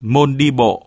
môn đi bộ.